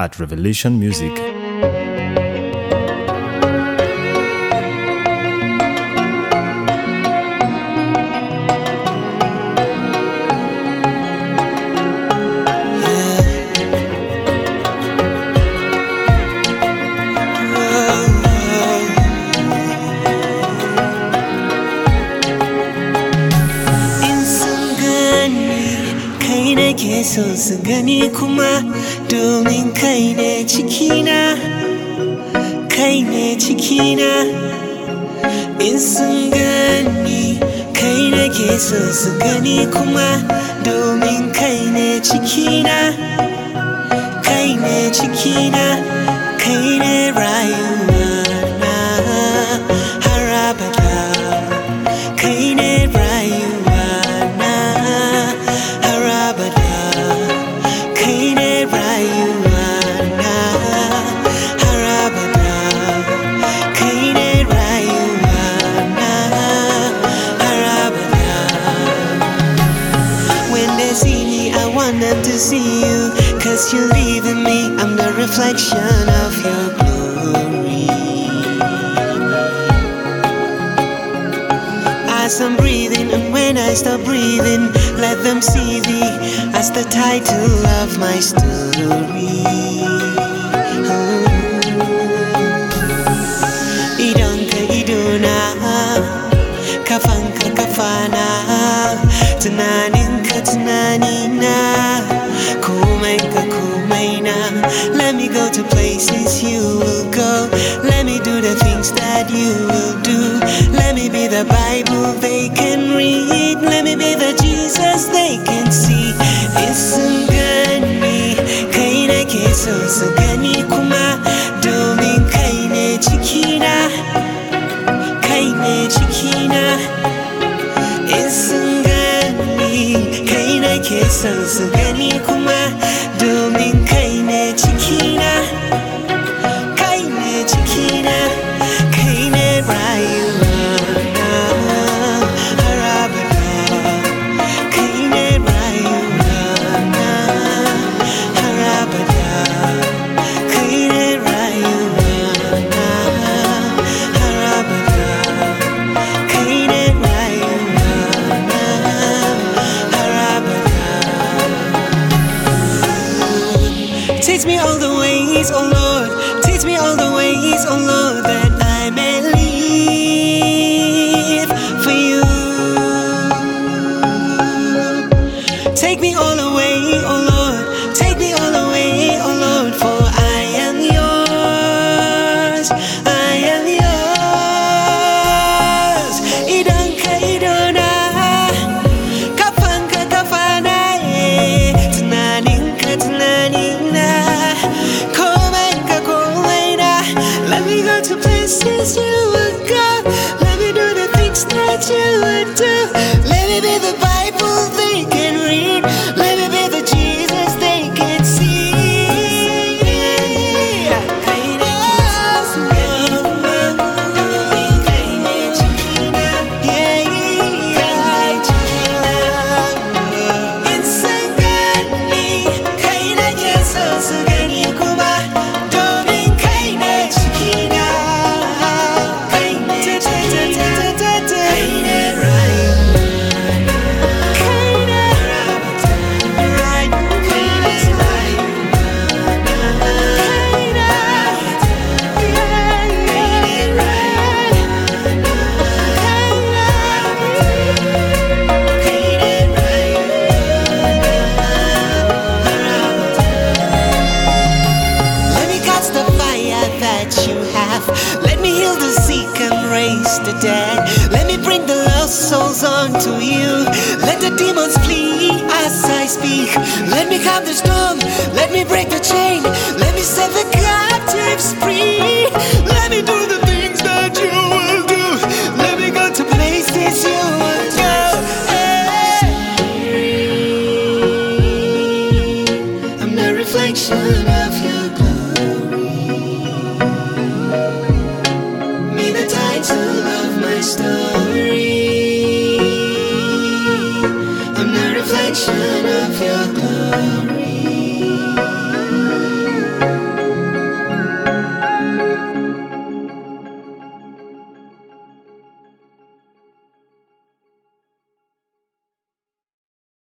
at Revelation Music. So su gani kuma domin kai ne cikina kai ne cikina. In sun gani kai nake so su gani kuma domin kai ne cikina kai ne cikina kai ne rayuwa. Cause you live in me, I'm the reflection of your glory. As I'm breathing, and when I stop breathing, let them see thee as the title of my story. Oh. Idona, kafanka kafana, tunanina, you will do. Let me be the Bible they can read. Let me be the Jesus they can see. Isn't gani, kai nake so su gani kuma domin kai ne cikina. kai ne cikina in sun gani kai nake son su gani kuma Teach me all the ways, oh Lord. Teach me all the ways, oh Lord, that I may live for you. Take me all the have. Let me heal the sick and raise the dead. Let me bring the lost souls unto you. Let the demons flee as I speak. Let me calm the storm. Let me break the chain. Let me set the captives free. Let me do the things that you will do. Let me go to places you will go. I'm the reflection of